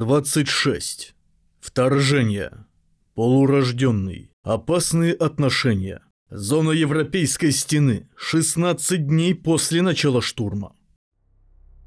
26. Вторжение. Полурожденный. Опасные отношения. Зона Европейской стены. 16 дней после начала штурма.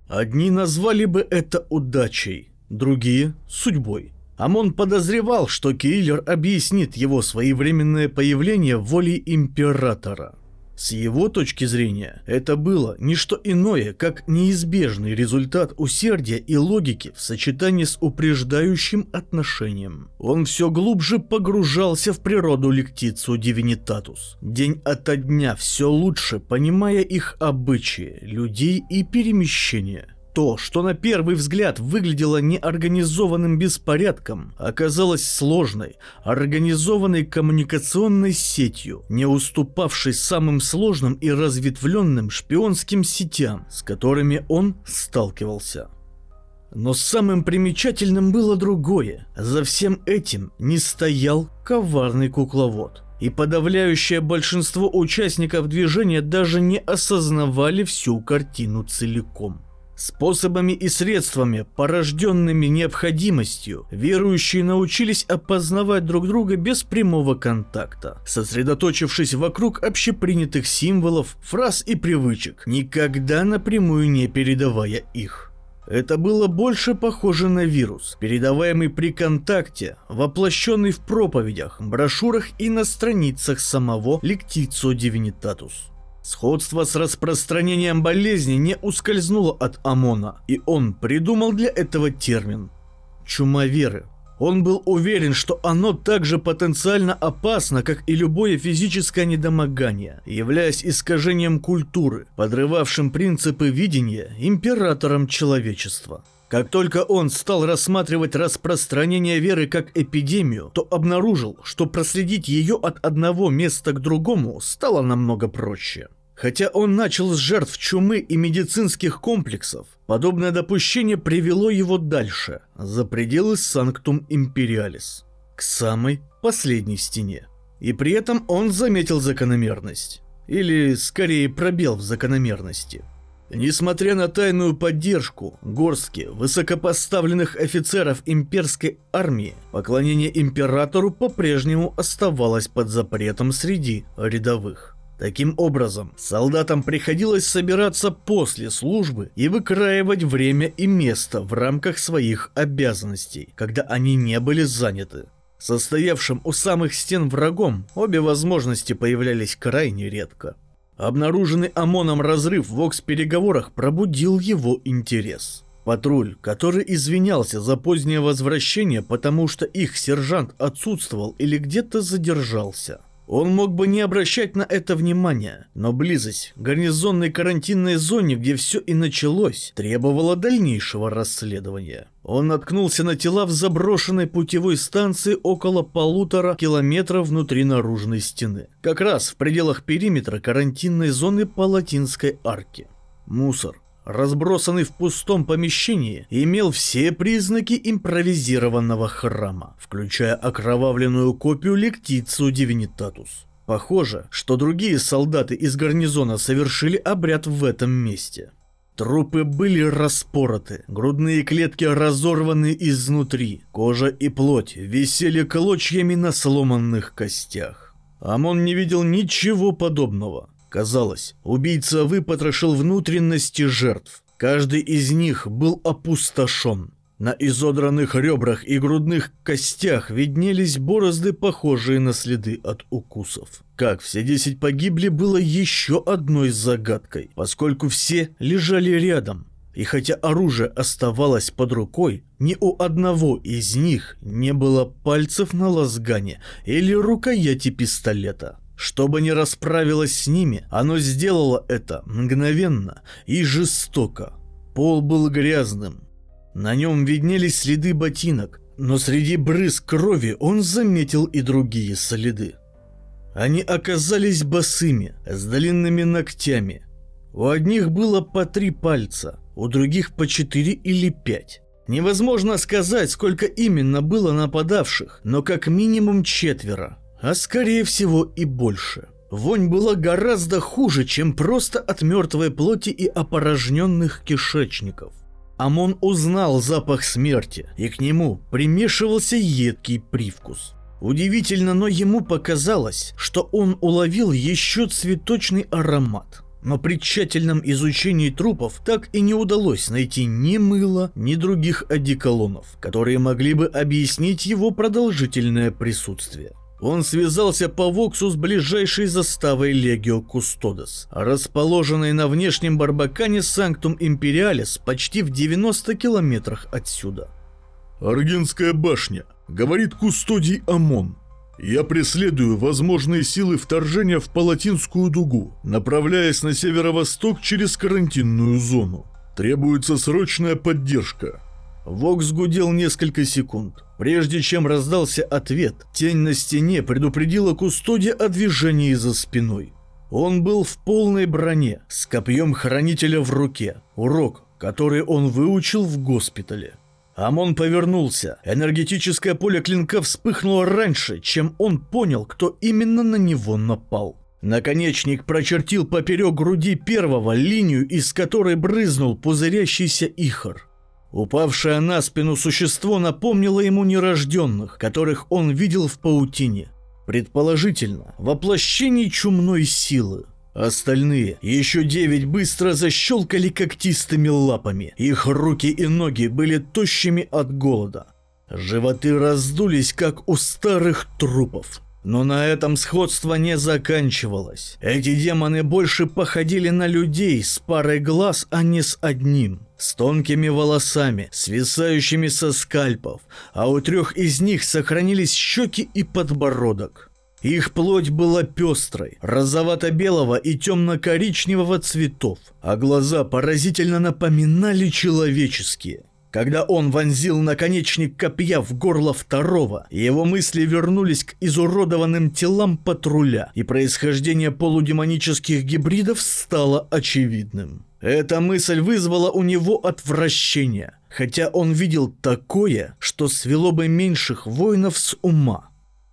Одни назвали бы это удачей, другие – судьбой. Амон подозревал, что киллер объяснит его своевременное появление волей Императора – с его точки зрения, это было не что иное, как неизбежный результат усердия и логики в сочетании с упреждающим отношением. Он все глубже погружался в природу лектицу дивинитатус, день ото дня все лучше понимая их обычаи, людей и перемещения. То, что на первый взгляд выглядело неорганизованным беспорядком, оказалось сложной, организованной коммуникационной сетью, не уступавшей самым сложным и разветвленным шпионским сетям, с которыми он сталкивался. Но самым примечательным было другое. За всем этим не стоял коварный кукловод. И подавляющее большинство участников движения даже не осознавали всю картину целиком. Способами и средствами, порожденными необходимостью, верующие научились опознавать друг друга без прямого контакта, сосредоточившись вокруг общепринятых символов, фраз и привычек, никогда напрямую не передавая их. Это было больше похоже на вирус, передаваемый при контакте, воплощенный в проповедях, брошюрах и на страницах самого Lectitio Divinitatus. Сходство с распространением болезни не ускользнуло от ОМОНа, и он придумал для этого термин – чумоверы. Он был уверен, что оно так же потенциально опасно, как и любое физическое недомогание, являясь искажением культуры, подрывавшим принципы видения императором человечества. Как только он стал рассматривать распространение веры как эпидемию, то обнаружил, что проследить ее от одного места к другому стало намного проще. Хотя он начал с жертв чумы и медицинских комплексов, подобное допущение привело его дальше, за пределы Санктум Империалис, к самой последней стене. И при этом он заметил закономерность. Или, скорее, пробел в закономерности – Несмотря на тайную поддержку горстки высокопоставленных офицеров имперской армии, поклонение императору по-прежнему оставалось под запретом среди рядовых. Таким образом, солдатам приходилось собираться после службы и выкраивать время и место в рамках своих обязанностей, когда они не были заняты. Состоявшим у самых стен врагом обе возможности появлялись крайне редко. Обнаруженный ОМОНом разрыв в ОКС-переговорах пробудил его интерес. Патруль, который извинялся за позднее возвращение, потому что их сержант отсутствовал или где-то задержался – он мог бы не обращать на это внимания, но близость гарнизонной карантинной зоне, где все и началось, требовала дальнейшего расследования. Он наткнулся на тела в заброшенной путевой станции около полутора километров внутри наружной стены, как раз в пределах периметра карантинной зоны Палатинской арки. Мусор, разбросанный в пустом помещении, имел все признаки импровизированного храма, включая окровавленную копию Лектицию Дивинитатус. Похоже, что другие солдаты из гарнизона совершили обряд в этом месте. Трупы были распороты, грудные клетки разорваны изнутри, кожа и плоть висели клочьями на сломанных костях. Амон не видел ничего подобного. Казалось, убийца выпотрошил внутренности жертв. Каждый из них был опустошен. На изодранных ребрах и грудных костях виднелись борозды, похожие на следы от укусов. Как все десять погибли, было еще одной загадкой, поскольку все лежали рядом. И хотя оружие оставалось под рукой, ни у одного из них не было пальцев на лазгане или рукояти пистолета. Чтобы не расправилось с ними, оно сделало это мгновенно и жестоко. Пол был грязным. На нем виднелись следы ботинок, но среди брызг крови он заметил и другие следы. Они оказались босыми, с длинными ногтями. У одних было по три пальца, у других по четыре или пять. Невозможно сказать, сколько именно было нападавших, но как минимум четверо а скорее всего и больше. Вонь была гораздо хуже, чем просто от мертвой плоти и опорожненных кишечников. Амон узнал запах смерти, и к нему примешивался едкий привкус. Удивительно, но ему показалось, что он уловил еще цветочный аромат. Но при тщательном изучении трупов так и не удалось найти ни мыла, ни других одеколонов, которые могли бы объяснить его продолжительное присутствие. Он связался по Воксу с ближайшей заставой Легио Кустодес, расположенной на внешнем Барбакане Санктум Империалис почти в 90 километрах отсюда. «Аргенская башня», — говорит Кустодий Амон. «Я преследую возможные силы вторжения в Палатинскую дугу, направляясь на северо-восток через карантинную зону. Требуется срочная поддержка. Вокс гудел несколько секунд. Прежде чем раздался ответ, тень на стене предупредила Кустодия о движении за спиной. Он был в полной броне, с копьем хранителя в руке, урок, который он выучил в госпитале. Амон повернулся. Энергетическое поле клинка вспыхнуло раньше, чем он понял, кто именно на него напал. Наконечник прочертил поперек груди первого линию, из которой брызнул пузырящийся ихор. Упавшее на спину существо напомнило ему нерожденных, которых он видел в паутине. Предположительно, воплощение чумной силы. Остальные, еще девять, быстро защелкали когтистыми лапами. Их руки и ноги были тощими от голода. Животы раздулись, как у старых трупов. Но на этом сходство не заканчивалось. Эти демоны больше походили на людей с парой глаз, а не с одним. С тонкими волосами, свисающими со скальпов, а у трех из них сохранились щеки и подбородок. Их плоть была пестрой, розовато-белого и темно-коричневого цветов, а глаза поразительно напоминали человеческие. Когда он вонзил наконечник копья в горло второго, его мысли вернулись к изуродованным телам патруля, и происхождение полудемонических гибридов стало очевидным. Эта мысль вызвала у него отвращение, хотя он видел такое, что свело бы меньших воинов с ума.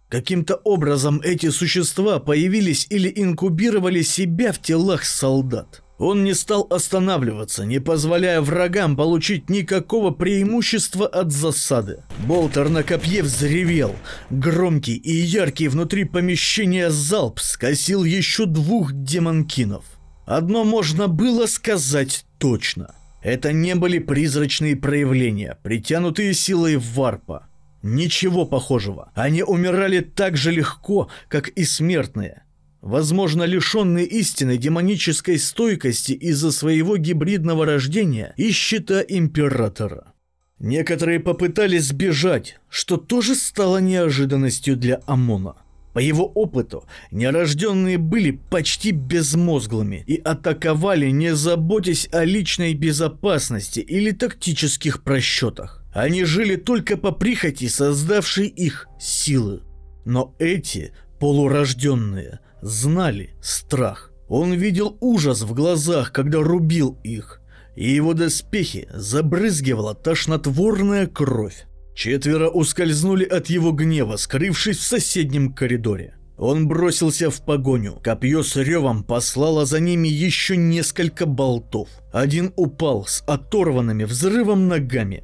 Каким-то образом эти существа появились или инкубировали себя в телах солдат. Он не стал останавливаться, не позволяя врагам получить никакого преимущества от засады. Болтер на копье взревел. Громкий и яркий внутри помещения залп скосил еще двух демонкинов. Одно можно было сказать точно. Это не были призрачные проявления, притянутые силой варпа. Ничего похожего. Они умирали так же легко, как и смертные. Возможно, лишенные истинной демонической стойкости из-за своего гибридного рождения и щита Императора. Некоторые попытались сбежать, что тоже стало неожиданностью для Амона. По его опыту, нерожденные были почти безмозглыми и атаковали, не заботясь о личной безопасности или тактических просчетах. Они жили только по прихоти создавшей их силы. Но эти полурожденные – знали страх. Он видел ужас в глазах, когда рубил их, и его доспехи забрызгивала тошнотворная кровь. Четверо ускользнули от его гнева, скрывшись в соседнем коридоре. Он бросился в погоню. Копье с ревом послало за ними еще несколько болтов. Один упал с оторванными взрывом ногами.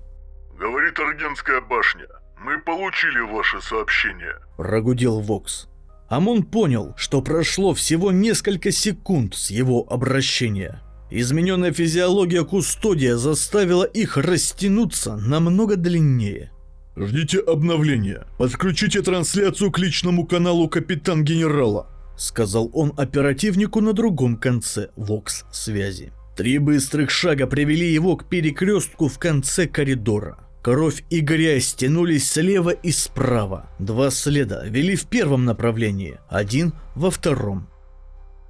«Говорит Аргенская башня, мы получили ваше сообщение», – прогудел Вокс. Амон понял, что прошло всего несколько секунд с его обращения. Измененная физиология Кустодия заставила их растянуться намного длиннее. «Ждите обновления. Подключите трансляцию к личному каналу Капитан-Генерала», сказал он оперативнику на другом конце вокс-связи. Три быстрых шага привели его к перекрестку в конце коридора. Кровь и грязь тянулись слева и справа. Два следа вели в первом направлении, один во втором.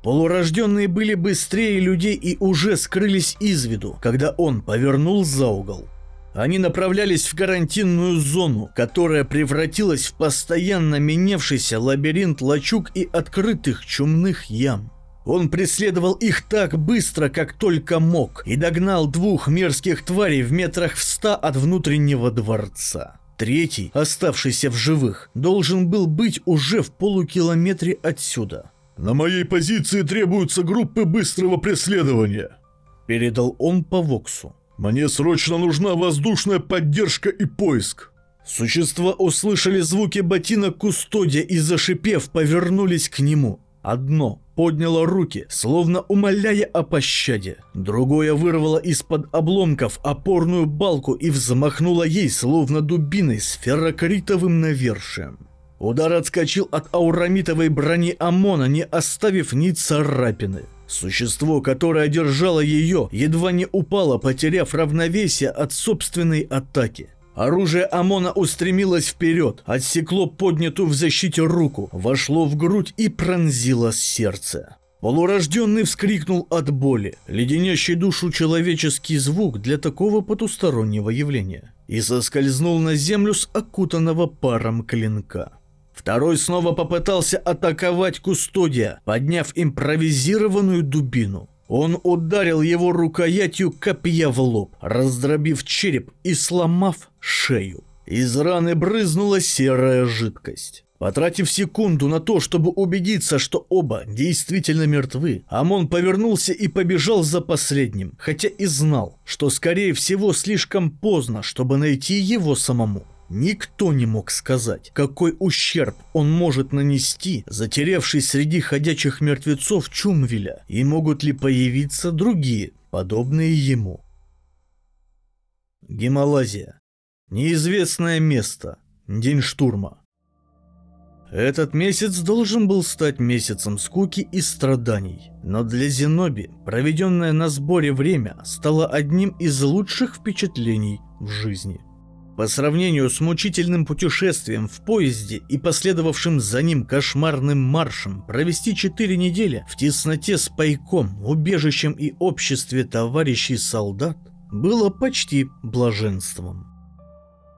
Полурожденные были быстрее людей и уже скрылись из виду, когда он повернул за угол. Они направлялись в карантинную зону, которая превратилась в постоянно менявшийся лабиринт лачуг и открытых чумных ям. Он преследовал их так быстро, как только мог, и догнал двух мерзких тварей в метрах в ста от внутреннего дворца. Третий, оставшийся в живых, должен был быть уже в полукилометре отсюда. «На моей позиции требуются группы быстрого преследования», — передал он по Воксу. Мне срочно нужна воздушная поддержка и поиск. Существа услышали звуки ботинок кустодия и, зашипев, повернулись к нему. Одно подняло руки, словно умоляя о пощаде. Другое вырвало из-под обломков опорную балку и взмахнуло ей, словно дубиной с феррокритовым навершием. Удар отскочил от аурамитовой брони ОМОНа, не оставив ни царапины. Существо, которое держало ее, едва не упало, потеряв равновесие от собственной атаки. Оружие ОМОНа устремилось вперед, отсекло поднятую в защите руку, вошло в грудь и пронзило сердце. Полурожденный вскрикнул от боли, леденящий душу человеческий звук для такого потустороннего явления, и соскользнул на землю с окутанного паром клинка. Второй снова попытался атаковать Кустодия, подняв импровизированную дубину. Он ударил его рукоятью копья в лоб, раздробив череп и сломав шею. Из раны брызнула серая жидкость. Потратив секунду на то, чтобы убедиться, что оба действительно мертвы, Амон повернулся и побежал за последним, хотя и знал, что скорее всего слишком поздно, чтобы найти его самому. Никто не мог сказать, какой ущерб он может нанести, затерявшись среди ходячих мертвецов Чумвеля, и могут ли появиться другие, подобные ему. Гималазия. Неизвестное место. День штурма. Этот месяц должен был стать месяцем скуки и страданий, но для Зеноби проведенное на сборе время стало одним из лучших впечатлений в жизни. По сравнению с мучительным путешествием в поезде и последовавшим за ним кошмарным маршем провести четыре недели в тесноте с пайком, убежищем и обществе товарищей солдат было почти блаженством.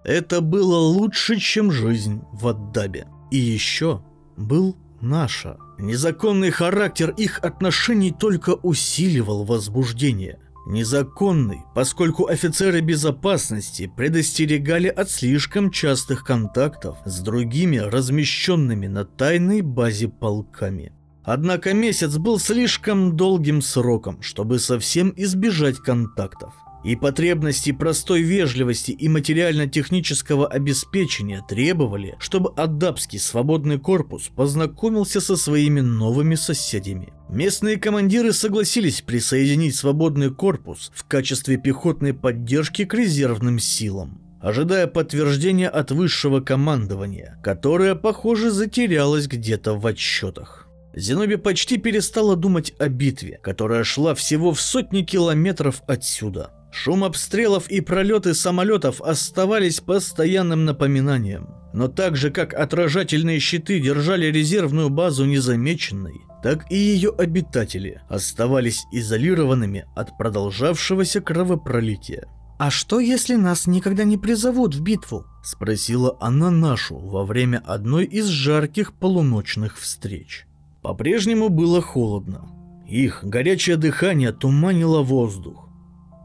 Это было лучше, чем жизнь в Аддабе. И еще был наша. Незаконный характер их отношений только усиливал возбуждение – Незаконный, поскольку офицеры безопасности предостерегали от слишком частых контактов с другими размещенными на тайной базе полками. Однако месяц был слишком долгим сроком, чтобы совсем избежать контактов и потребности простой вежливости и материально-технического обеспечения требовали, чтобы Аддабский свободный корпус познакомился со своими новыми соседями. Местные командиры согласились присоединить свободный корпус в качестве пехотной поддержки к резервным силам ожидая подтверждения от высшего командования, которое, похоже, затерялось где-то в отчетах. Зеноби почти перестала думать о битве, которая шла всего в сотни километров отсюда. Шум обстрелов и пролеты самолетов оставались постоянным напоминанием. Но так же, как отражательные щиты держали резервную базу незамеченной, так и ее обитатели оставались изолированными от продолжавшегося кровопролития. «А что, если нас никогда не призовут в битву?» – спросила она нашу во время одной из жарких полуночных встреч. По-прежнему было холодно. Их горячее дыхание туманило воздух.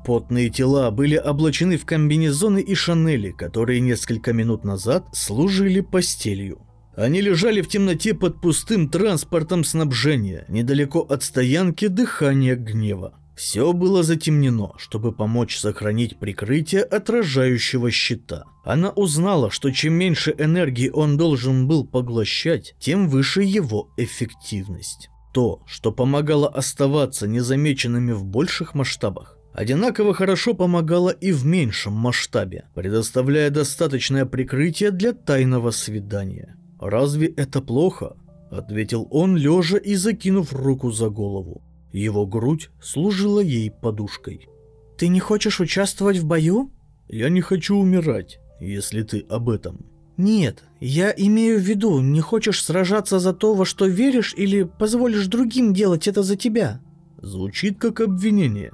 Потные тела были облачены в комбинезоны и шанели, которые несколько минут назад служили постелью. Они лежали в темноте под пустым транспортом снабжения, недалеко от стоянки дыхания гнева. Все было затемнено, чтобы помочь сохранить прикрытие отражающего щита. Она узнала, что чем меньше энергии он должен был поглощать, тем выше его эффективность. То, что помогало оставаться незамеченными в больших масштабах, одинаково хорошо помогала и в меньшем масштабе, предоставляя достаточное прикрытие для тайного свидания. «Разве это плохо?» – ответил он, лежа и закинув руку за голову. Его грудь служила ей подушкой. «Ты не хочешь участвовать в бою?» «Я не хочу умирать, если ты об этом». «Нет, я имею в виду, не хочешь сражаться за то, во что веришь, или позволишь другим делать это за тебя?» Звучит как обвинение.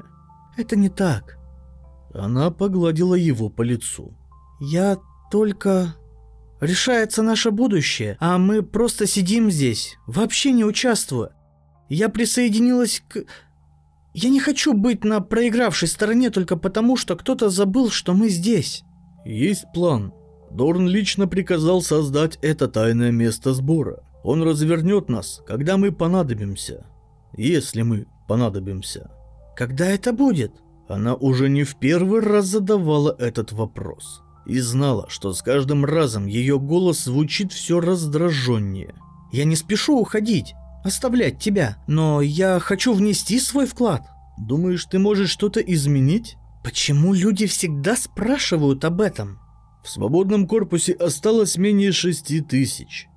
Это не так. Она погладила его по лицу. Я только... Решается наше будущее, а мы просто сидим здесь, вообще не участвуя. Я присоединилась к... Я не хочу быть на проигравшей стороне только потому, что кто-то забыл, что мы здесь. Есть план. Дорн лично приказал создать это тайное место сбора. Он развернет нас, когда мы понадобимся. Если мы понадобимся. Когда это будет? Она уже не в первый раз задавала этот вопрос и знала, что с каждым разом ее голос звучит все раздраженнее. «Я не спешу уходить, оставлять тебя, но я хочу внести свой вклад». «Думаешь, ты можешь что-то изменить?» «Почему люди всегда спрашивают об этом?» В свободном корпусе осталось менее шести тысяч.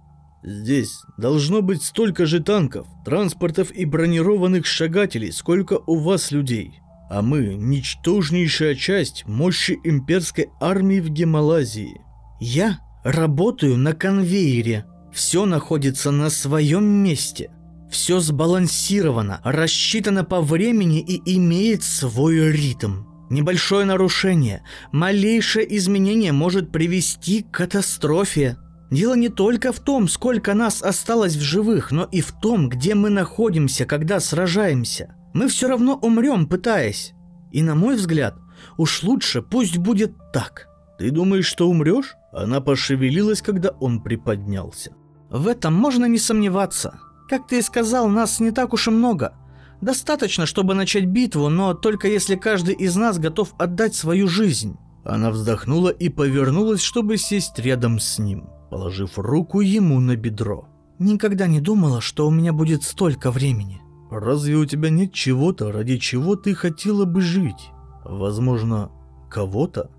Здесь должно быть столько же танков, транспортов и бронированных шагателей, сколько у вас людей. А мы – ничтожнейшая часть мощи имперской армии в Гималазии. Я работаю на конвейере. Все находится на своем месте. Все сбалансировано, рассчитано по времени и имеет свой ритм. Небольшое нарушение, малейшее изменение может привести к катастрофе. Дело не только в том, сколько нас осталось в живых, но и в том, где мы находимся, когда сражаемся. Мы все равно умрем, пытаясь. И на мой взгляд, уж лучше пусть будет так. Ты думаешь, что умрешь? Она пошевелилась, когда он приподнялся. В этом можно не сомневаться. Как ты и сказал, нас не так уж и много. Достаточно, чтобы начать битву, но только если каждый из нас готов отдать свою жизнь. Она вздохнула и повернулась, чтобы сесть рядом с ним, положив руку ему на бедро. Никогда не думала, что у меня будет столько времени. Разве у тебя нет чего-то, ради чего ты хотела бы жить? Возможно, кого-то?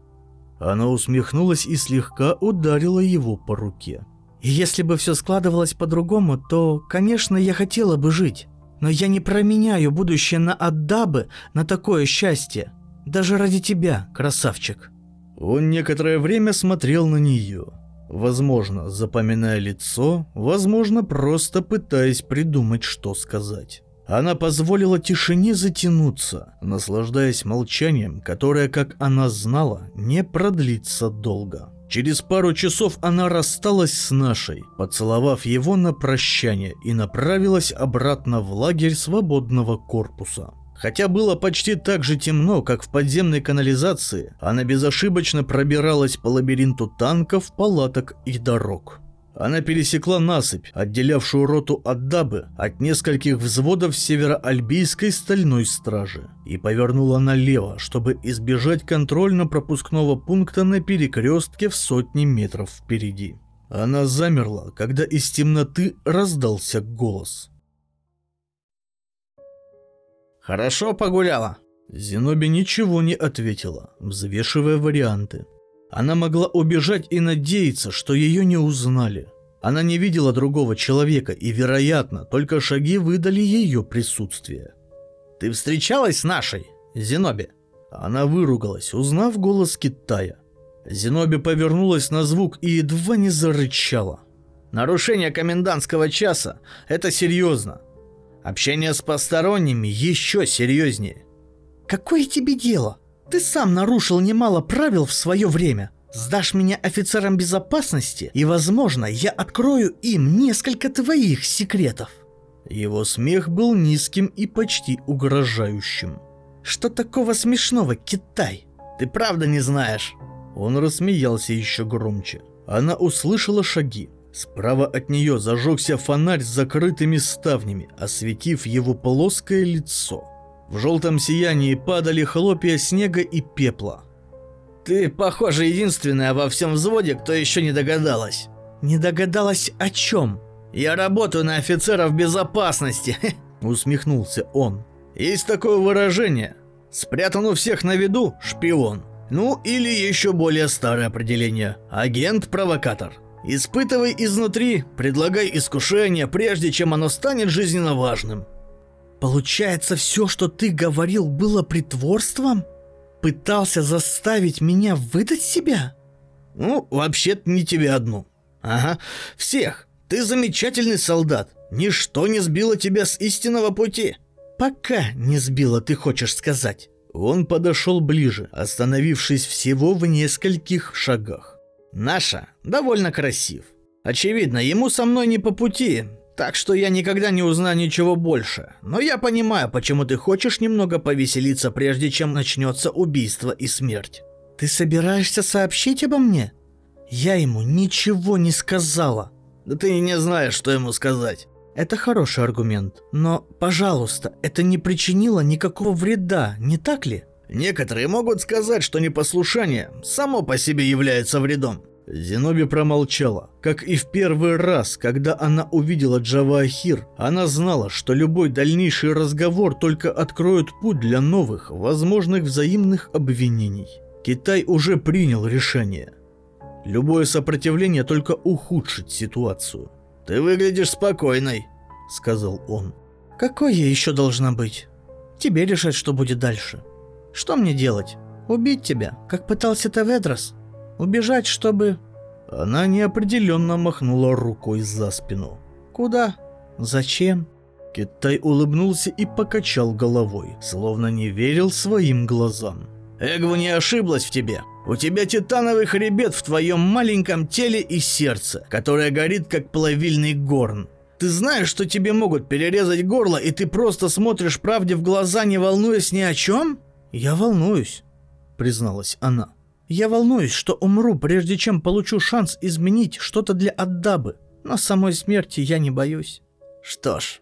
Она усмехнулась и слегка ударила его по руке. Если бы все складывалось по-другому, то, конечно, я хотела бы жить. Но я не променяю будущее на Аддабы на такое счастье. Даже ради тебя, красавчик. Он некоторое время смотрел на нее. Возможно, запоминая лицо, возможно, просто пытаясь придумать, что сказать. Она позволила тишине затянуться, наслаждаясь молчанием, которое, как она знала, не продлится долго. Через пару часов она рассталась с нашей, поцеловав его на прощание и направилась обратно в лагерь свободного корпуса. Хотя было почти так же темно, как в подземной канализации, она безошибочно пробиралась по лабиринту танков, палаток и дорог. Она пересекла насыпь, отделявшую роту от Дабы от нескольких взводов североальбийской стальной стражи, и повернула налево, чтобы избежать контрольно-пропускного пункта на перекрестке в сотни метров впереди. Она замерла, когда из темноты раздался голос. «Хорошо погуляла?» Зеноби ничего не ответила, взвешивая варианты. Она могла убежать и надеяться, что ее не узнали. Она не видела другого человека, и, вероятно, только шаги выдали ее присутствие. «Ты встречалась с нашей, Зеноби?» Она выругалась, узнав голос Китая. Зеноби повернулась на звук и едва не зарычала. «Нарушение комендантского часа – это серьезно. Общение с посторонними еще серьезнее». «Какое тебе дело?» Ты сам нарушил немало правил в свое время. Сдашь меня офицерам безопасности, и, возможно, я открою им несколько твоих секретов. Его смех был низким и почти угрожающим. Что такого смешного, Китай? Ты правда не знаешь? Он рассмеялся еще громче. Она услышала шаги. Справа от нее зажегся фонарь с закрытыми ставнями, осветив его плоское лицо. В желтом сиянии падали хлопья снега и пепла. «Ты, похоже, единственная во всем взводе, кто еще не догадалась». «Не догадалась о чем?» «Я работаю на офицеров безопасности», — усмехнулся он. «Есть такое выражение. Спрятан у всех на виду шпион. Ну, или еще более старое определение – агент-провокатор. Испытывай изнутри, предлагай искушение, прежде чем оно станет жизненно важным. Получается, все, что ты говорил, было притворством? Пытался заставить меня выдать себя? Ну, вообще-то не тебе одну. Ага, всех. Ты замечательный солдат. Ничто не сбило тебя с истинного пути. Пока не сбило, ты хочешь сказать. Он подошел ближе, остановившись всего в нескольких шагах. Наша довольно красив. Очевидно, ему со мной не по пути, так что я никогда не узнаю ничего больше. Но я понимаю, почему ты хочешь немного повеселиться, прежде чем начнется убийство и смерть. Ты собираешься сообщить обо мне? Я ему ничего не сказала. Да ты не знаешь, что ему сказать. Это хороший аргумент, но, пожалуйста, это не причинило никакого вреда, не так ли? Некоторые могут сказать, что непослушание само по себе является вредом. Зеноби промолчала. Как и в первый раз, когда она увидела Джавахир, она знала, что любой дальнейший разговор только откроет путь для новых, возможных взаимных обвинений. Китай уже принял решение. Любое сопротивление только ухудшит ситуацию. «Ты выглядишь спокойной», — сказал он. «Какой я еще должна быть? Тебе решать, что будет дальше. Что мне делать? Убить тебя, как пытался Теведрос?» Убежать, чтобы...» Она неопределенно махнула рукой за спину. «Куда? Зачем?» Китай улыбнулся и покачал головой, словно не верил своим глазам. «Эгву не ошиблась в тебе. У тебя титановый хребет в твоем маленьком теле и сердце, которое горит как плавильный горн. Ты знаешь, что тебе могут перерезать горло, и ты просто смотришь правде в глаза, не волнуясь ни о чем?» «Я волнуюсь», — призналась она. Я волнуюсь, что умру, прежде чем получу шанс изменить что-то для Аддабы. Но самой смерти я не боюсь. Что ж,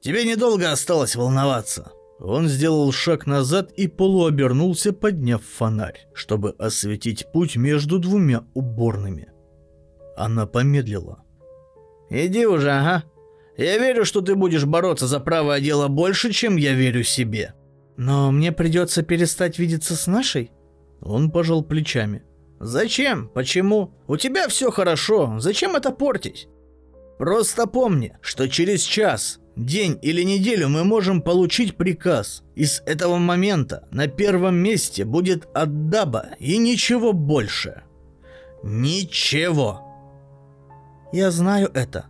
тебе недолго осталось волноваться. Он сделал шаг назад и полуобернулся, подняв фонарь, чтобы осветить путь между двумя уборными. Она помедлила. «Иди уже, ага. Я верю, что ты будешь бороться за правое дело больше, чем я верю себе». «Но мне придется перестать видеться с нашей?» Он пожал плечами. «Зачем? Почему? У тебя все хорошо. Зачем это портить? Просто помни, что через час, день или неделю мы можем получить приказ. И с этого момента на первом месте будет Аддаба и ничего больше. Ничего!» «Я знаю это».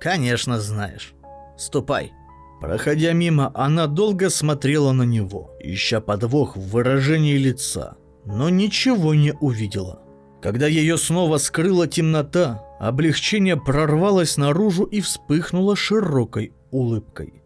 «Конечно знаешь. Ступай». Проходя мимо, она долго смотрела на него, ища подвох в выражении лица но ничего не увидела. Когда ее снова скрыла темнота, облегчение прорвалось наружу и вспыхнуло широкой улыбкой.